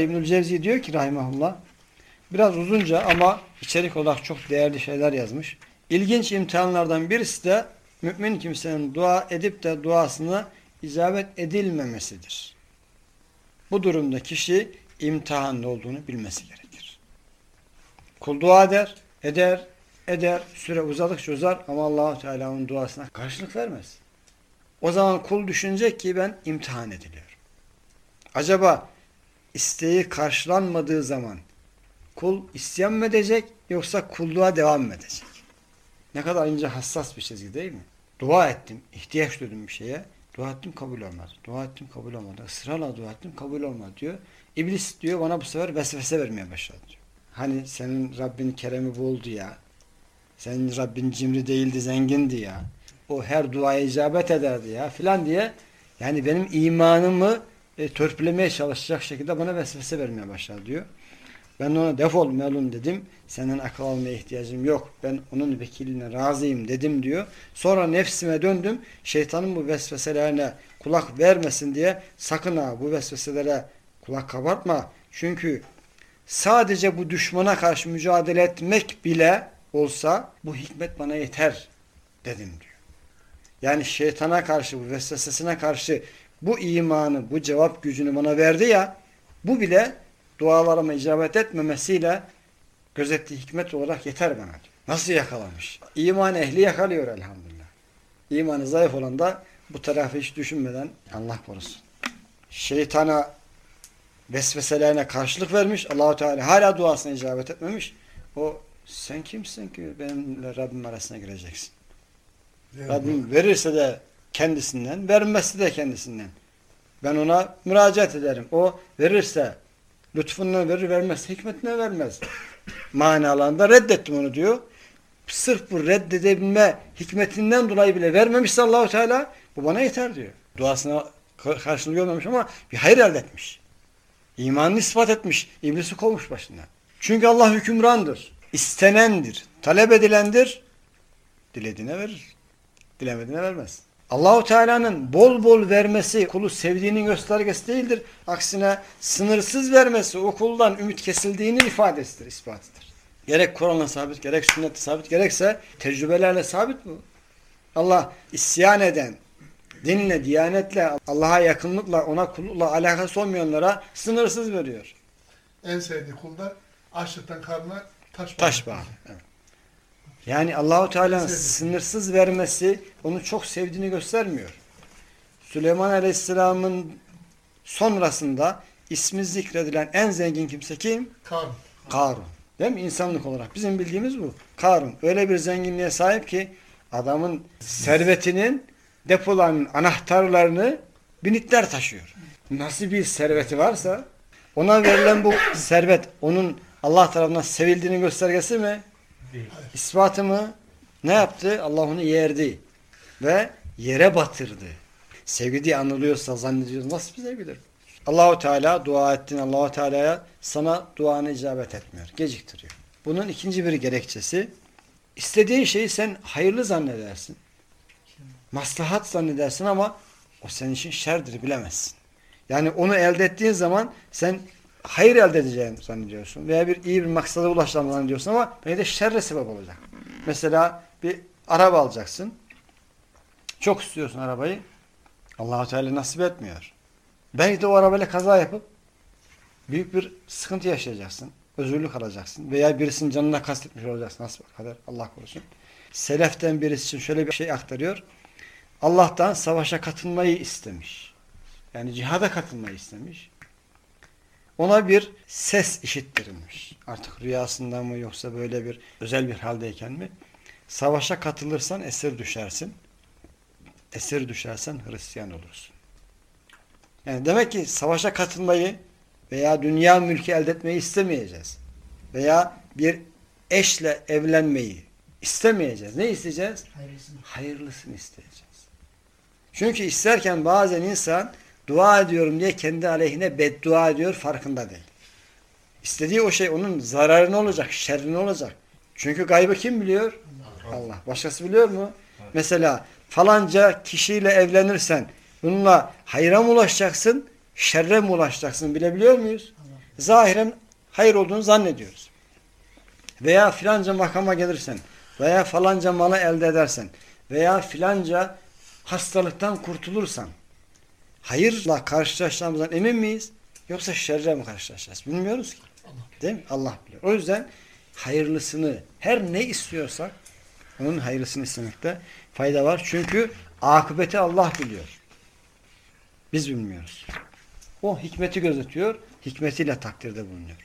İbnül Cevzi diyor ki rahimahullah biraz uzunca ama içerik olarak çok değerli şeyler yazmış. İlginç imtihanlardan birisi de mümin kimsenin dua edip de duasına icabet edilmemesidir. Bu durumda kişi imtihanlı olduğunu bilmesi gerekir. Kul dua eder, eder, eder, süre uzadıkça uzar ama Allahu Teala onun duasına karşılık vermez. O zaman kul düşünecek ki ben imtihan ediliyorum. Acaba isteği karşılanmadığı zaman kul isyan mı edecek yoksa kulluğa devam mı edecek? Ne kadar ince hassas bir çizgi değil mi? Dua ettim, ihtiyaç duydum bir şeye. Dua ettim kabul olmadı. Dua ettim kabul olmadı. Israrla dua ettim kabul olmadı diyor. İblis diyor bana bu sefer vesvese vermeye başladı diyor. Hani senin Rabbin keremi boldu ya. Senin Rabbin cimri değildi zengindi ya. O her duaya icabet ederdi ya filan diye. Yani benim imanımı e, törpülemeye çalışacak şekilde bana vesvese vermeye başladı diyor. Ben ona defol melun dedim. Senden akıl almaya ihtiyacım yok. Ben onun vekiline razıyım dedim diyor. Sonra nefsime döndüm. Şeytanın bu vesveselerine kulak vermesin diye sakın ha bu vesveselere kulak kabartma. Çünkü sadece bu düşmana karşı mücadele etmek bile olsa bu hikmet bana yeter dedim diyor. Yani şeytana karşı bu vesvesesine karşı bu imanı, bu cevap gücünü bana verdi ya bu bile dualarıma icabet etmemesiyle gözettiği hikmet olarak yeter bana. Nasıl yakalamış? İman ehli yakalıyor elhamdülillah. İmanı zayıf olan da bu tarafı hiç düşünmeden Allah korusun. Şeytana vesveselerine karşılık vermiş. Allahu Teala hala duasına icabet etmemiş. O sen kimsin ki benimle Rabbim arasına gireceksin? Rabbim verirse de kendisinden, vermezse de kendisinden. Ben ona müracaat ederim. O verirse lütfundan verir vermez, hikmetine vermez. Manalarında reddettim onu diyor. Sırf bu reddedebilme hikmetinden dolayı bile vermemişse Allahu Teala bu bana yeter diyor. Duasına karşılığı görmemiş ama bir hayır elde etmiş. İmanını ispat etmiş. İblisi kovmuş başından. Çünkü Allah hükümrandır. İstenendir. Talep edilendir. Dilediğine verir. Dilemediğine vermez. Allahu Teala'nın bol bol vermesi kulu sevdiğinin göstergesi değildir. Aksine sınırsız vermesi o kuldan ümit kesildiğinin ifadesidir, ispatıdır. Gerek Kur'an'la sabit, gerek sünnette sabit, gerekse tecrübelerle sabit bu. Allah isyan eden, dinle, diyanetle, Allah'a yakınlıkla, ona kullukla alakası olmayanlara sınırsız veriyor. En sevdiği kulda açlıktan karnına taş, Taş bağlı. Evet. Yani Allahu Teala'nın sınırsız vermesi onu çok sevdiğini göstermiyor. Süleyman Aleyhisselam'ın sonrasında ismi zikredilen en zengin kimse kim? Karn. Karun. Değil mi? İnsanlık olarak. Bizim bildiğimiz bu. Karun. Öyle bir zenginliğe sahip ki adamın servetinin depolarının anahtarlarını binitler taşıyor. Nasıl bir serveti varsa ona verilen bu servet onun Allah tarafından sevildiğinin göstergesi mi? İspatı mı? Ne yaptı? Allah onu yerdi. Ve yere batırdı. Sevgi diye anılıyorsa zannediyoruz. Nasıl bir sevgidir? Allahu Teala dua ettin Allahu Teala'ya sana duanı icabet etmiyor. Geciktiriyor. Bunun ikinci bir gerekçesi istediğin şeyi sen hayırlı zannedersin. Maslahat zannedersin ama o senin için şerdir bilemezsin. Yani onu elde ettiğin zaman sen hayır elde edeceğini zannediyorsun veya bir iyi bir maksada ulaşacağını zannediyorsun ama belki de şerre sebep olacak. Mesela bir araba alacaksın. Çok istiyorsun arabayı. Allahu Teala nasip etmiyor. Belki de o arabayla kaza yapıp büyük bir sıkıntı yaşayacaksın. Özürlük alacaksın. Veya birisinin canına kastetmiş olacaksın. Nasıl kadar Allah korusun. Seleften birisi için şöyle bir şey aktarıyor. Allah'tan savaşa katılmayı istemiş. Yani cihada katılmayı istemiş. Ona bir ses işittirilmiş. Artık rüyasında mı yoksa böyle bir özel bir haldeyken mi? Savaşa katılırsan esir düşersin. Esir düşersen Hristiyan olursun. Yani demek ki savaşa katılmayı veya dünya mülkü elde etmeyi istemeyeceğiz. Veya bir eşle evlenmeyi istemeyeceğiz. Ne isteyeceğiz? Hayırlısını. Hayırlısını isteyeceğiz. Çünkü isterken bazen insan dua ediyorum diye kendi aleyhine beddua ediyor farkında değil. İstediği o şey onun zararı ne olacak, şerri ne olacak? Çünkü gaybı kim biliyor? Allah. Başkası biliyor mu? Mesela falanca kişiyle evlenirsen bununla hayra mı ulaşacaksın, şerre mi ulaşacaksın bilebiliyor muyuz? zahiren hayır olduğunu zannediyoruz. Veya filanca makama gelirsen veya falanca malı elde edersen veya filanca hastalıktan kurtulursan hayırla karşılaşacağımızdan emin miyiz? Yoksa şerre mi karşılaşacağız? Bilmiyoruz ki. Değil mi? Allah biliyor. O yüzden hayırlısını her ne istiyorsak onun hayırlısını istemekte fayda var. Çünkü akıbeti Allah biliyor. Biz bilmiyoruz. O hikmeti gözetiyor. Hikmetiyle takdirde bulunuyor.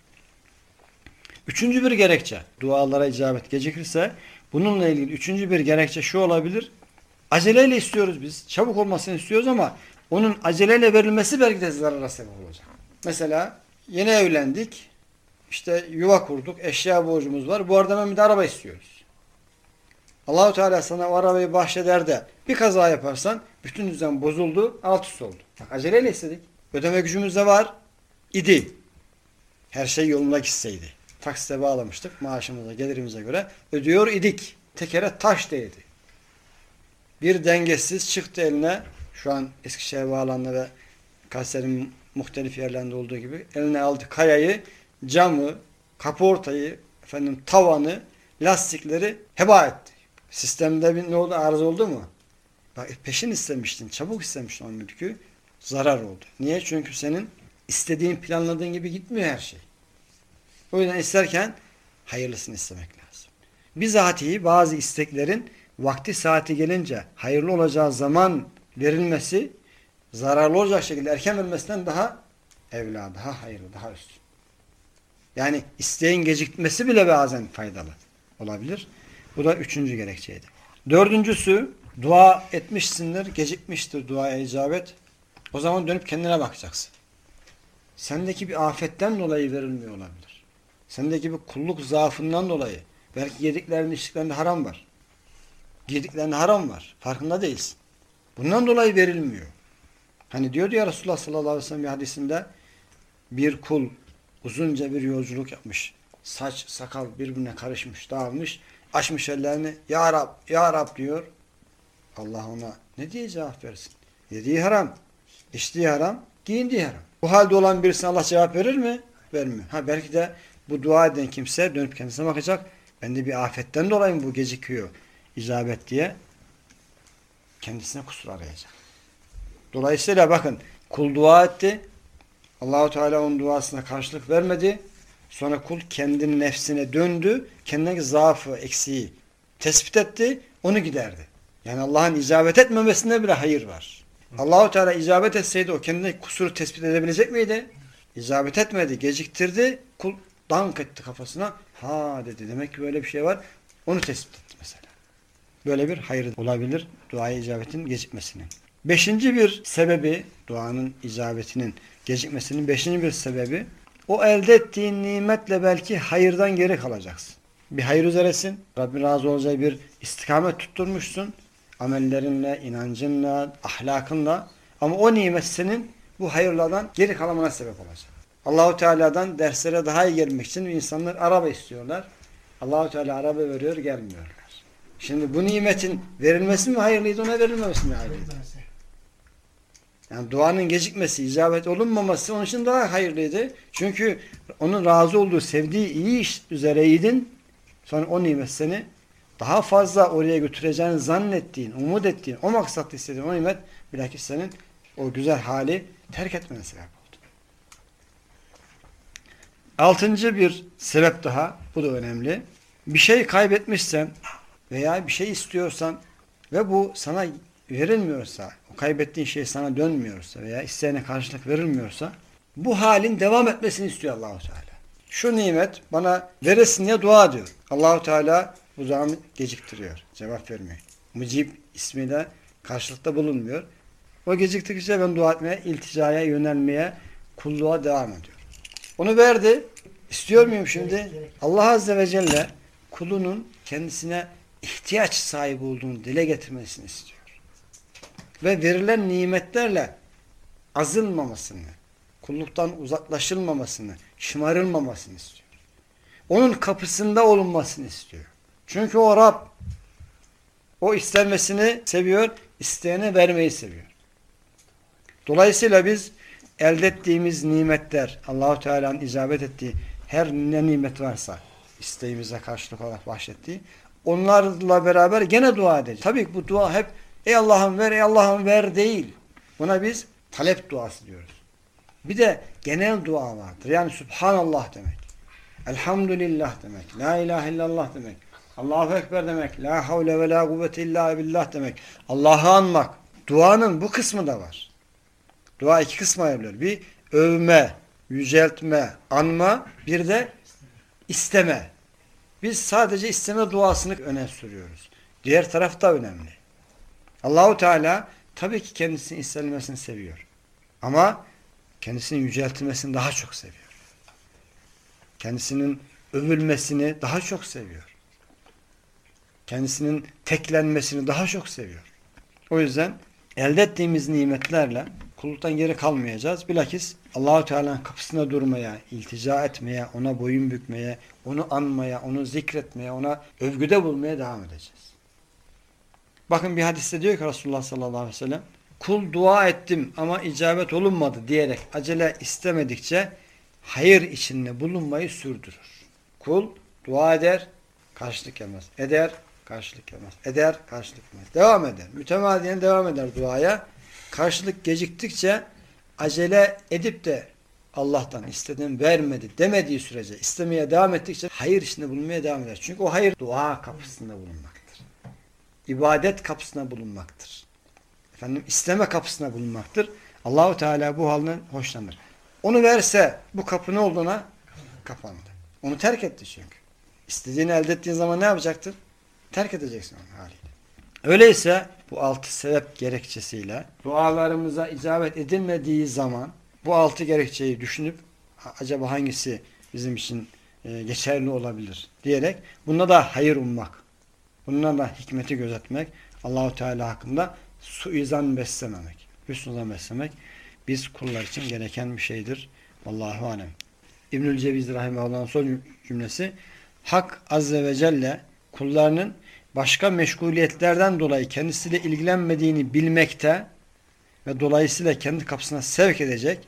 Üçüncü bir gerekçe. Dualara icabet gecikirse bununla ilgili üçüncü bir gerekçe şu olabilir. Aceleyle istiyoruz biz. Çabuk olmasını istiyoruz ama onun aceleyle verilmesi belki de zarara sebep olacak. Mesela yeni evlendik. İşte yuva kurduk. Eşya borcumuz var. Bu arada bir de araba istiyoruz. Allahu Teala sana o arabayı bahşeder de bir kaza yaparsan bütün düzen bozuldu, alt üst oldu. Bak aceleyle istedik. Ödeme gücümüz de var. idi. Her şey yolunda gitseydi. Taksite bağlamıştık maaşımıza, gelirimize göre. Ödüyor idik. Tekere taş değdi. Bir dengesiz çıktı eline. Şu an Eskişehir bağlandı ve Kayseri'nin muhtelif yerlerinde olduğu gibi eline aldı kayayı, camı, kaportayı, efendim tavanı, lastikleri heba etti. Sistemde bir ne oldu? Arız oldu mu? Bak peşin istemiştin, çabuk istemiştin o mülkü. Zarar oldu. Niye? Çünkü senin istediğin, planladığın gibi gitmiyor her şey. O yüzden isterken hayırlısını istemek lazım. Bizatihi bazı isteklerin vakti saati gelince hayırlı olacağı zaman verilmesi zararlı olacak şekilde erken verilmesinden daha evla, daha hayırlı, daha üstün. Yani isteğin gecikmesi bile bazen faydalı olabilir. Bu da üçüncü gerekçeydi. Dördüncüsü dua etmişsindir, gecikmiştir duaya icabet. O zaman dönüp kendine bakacaksın. Sendeki bir afetten dolayı verilmiyor olabilir. Sendeki bir kulluk zaafından dolayı. Belki yediklerinde içtiklerinde haram var. Giydiklerinde haram var. Farkında değilsin. Bundan dolayı verilmiyor. Hani diyordu ya Resulullah sallallahu aleyhi ve sellem bir hadisinde bir kul uzunca bir yolculuk yapmış. Saç, sakal birbirine karışmış, dağılmış. Açmış ellerini. Ya Rab, Ya Rab diyor. Allah ona ne diye cevap versin? Yediği haram, içtiği haram, giyindiği haram. Bu halde olan birisine Allah cevap verir mi? Vermiyor. Ha belki de bu dua eden kimse dönüp kendisine bakacak. Bende bir afetten dolayı mı bu gecikiyor? icabet diye kendisine kusur arayacak. Dolayısıyla bakın kul dua etti. Allahu Teala onun duasına karşılık vermedi. Sonra kul kendinin nefsine döndü. Kendindeki zaafı, eksiği tespit etti. Onu giderdi. Yani Allah'ın icabet etmemesinde bile hayır var. Allahu Teala icabet etseydi o kendine kusuru tespit edebilecek miydi? İcabet etmedi, geciktirdi. Kul dank etti kafasına. Ha dedi. Demek ki böyle bir şey var. Onu tespit etti. Böyle bir hayır olabilir duaya icabetin gecikmesinin. Beşinci bir sebebi duanın icabetinin gecikmesinin beşinci bir sebebi o elde ettiğin nimetle belki hayırdan geri kalacaksın. Bir hayır üzeresin. Rabbin razı olacağı bir istikamet tutturmuşsun. Amellerinle, inancınla, ahlakınla. Ama o nimet senin bu hayırlardan geri kalmana sebep olacak. Allahu Teala'dan derslere daha iyi gelmek için insanlar araba istiyorlar. Allahu Teala araba veriyor, gelmiyorlar. Şimdi bu nimetin verilmesi mi hayırlıydı, ona verilmemesi mi hayırlıydı? Yani duanın gecikmesi, icabet olunmaması onun için daha hayırlıydı. Çünkü onun razı olduğu, sevdiği iyi iş üzereydin. Sonra o nimet seni daha fazla oraya götüreceğini zannettiğin, umut ettiğin, o maksatlı istediğin o nimet bilakis senin o güzel hali terk etmene sebep oldu. Altıncı bir sebep daha, bu da önemli. Bir şey kaybetmişsen veya bir şey istiyorsan ve bu sana verilmiyorsa, o kaybettiğin şey sana dönmüyorsa veya isteğine karşılık verilmiyorsa bu halin devam etmesini istiyor Allahu Teala. Şu nimet bana veresin diye dua ediyor. Allahu Teala bu duamı geciktiriyor. Cevap vermiyor. Mucib ismiyle karşılıkta bulunmuyor. O geciktikçe ben dua etmeye, ilticaya yönelmeye, kulluğa devam ediyor. Onu verdi. İstiyor muyum şimdi? Allah Azze ve Celle kulunun kendisine ihtiyaç sahibi olduğunu dile getirmesini istiyor. Ve verilen nimetlerle azılmamasını, kulluktan uzaklaşılmamasını, şımarılmamasını istiyor. Onun kapısında olunmasını istiyor. Çünkü o Rab o istenmesini seviyor, isteyene vermeyi seviyor. Dolayısıyla biz elde ettiğimiz nimetler, Allahu Teala'nın icabet ettiği her ne nimet varsa isteğimize karşılık olarak bahşettiği onlarla beraber gene dua edeceğiz. Tabii ki bu dua hep ey Allah'ım ver ey Allah'ım ver değil. Buna biz talep duası diyoruz. Bir de genel dua vardır. Yani Subhanallah demek. Elhamdülillah demek. La ilahe illallah demek. Allahu Ekber demek. La havle ve la kuvvete illa billah demek. Allah'ı anmak. Duanın bu kısmı da var. Dua iki kısma ayrılıyor. Bir övme, yüceltme, anma, bir de isteme. Biz sadece isteme duasını öne sürüyoruz. Diğer taraf da önemli. Allahu Teala tabii ki kendisinin istenilmesini seviyor. Ama kendisinin yüceltilmesini daha çok seviyor. Kendisinin övülmesini daha çok seviyor. Kendisinin teklenmesini daha çok seviyor. O yüzden elde ettiğimiz nimetlerle kulluktan geri kalmayacağız. Bilakis Allahu Teala'nın kapısına durmaya, iltica etmeye, ona boyun bükmeye, onu anmaya, onu zikretmeye, ona övgüde bulmaya devam edeceğiz. Bakın bir hadiste diyor ki Resulullah sallallahu aleyhi ve sellem kul dua ettim ama icabet olunmadı diyerek acele istemedikçe hayır içinde bulunmayı sürdürür. Kul dua eder, karşılık gelmez. Eder, karşılık gelmez. Eder, karşılık gelmez. Devam eder. Mütemadiyen devam eder duaya. Karşılık geciktikçe acele edip de Allah'tan istedim vermedi demediği sürece istemeye devam ettikçe hayır içinde bulunmaya devam eder. Çünkü o hayır dua kapısında bulunmaktır. İbadet kapısında bulunmaktır. Efendim isteme kapısında bulunmaktır. Allahu Teala bu halden hoşlanır. Onu verse bu kapı ne olduğuna kapandı. Onu terk etti çünkü. İstediğini elde ettiğin zaman ne yapacaktır? Terk edeceksin onu haliyle. Öyleyse bu altı sebep gerekçesiyle dualarımıza icabet edilmediği zaman bu altı gerekçeyi düşünüp acaba hangisi bizim için e, geçerli olabilir diyerek bunda da hayır ummak. Bununla da hikmeti gözetmek. Allahu Teala hakkında suizan beslememek. Hüsnüzan beslemek biz kullar için gereken bir şeydir. Vallahu alem. İbnül Ceviz Rahimahullah'ın son cümlesi Hak Azze ve Celle kullarının başka meşguliyetlerden dolayı kendisiyle ilgilenmediğini bilmekte ve dolayısıyla kendi kapısına sevk edecek,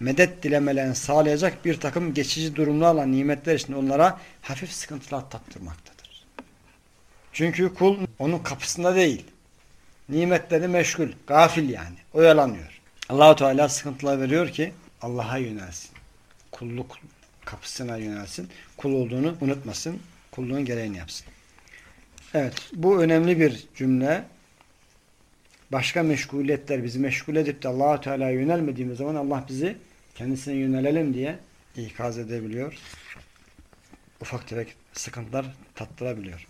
medet dilemelerini sağlayacak bir takım geçici durumlarla nimetler için onlara hafif sıkıntılar tattırmaktadır. Çünkü kul onun kapısında değil. Nimetleri meşgul, gafil yani. Oyalanıyor. Allahu Teala sıkıntılar veriyor ki Allah'a yönelsin. Kulluk kapısına yönelsin. Kul olduğunu unutmasın. Kulluğun gereğini yapsın. Evet, bu önemli bir cümle. Başka meşguliyetler bizi meşgul edip de Allahu Teala'ya yönelmediğimiz zaman Allah bizi kendisine yönelelim diye ikaz edebiliyor. Ufak tefek sıkıntılar tattırabiliyor.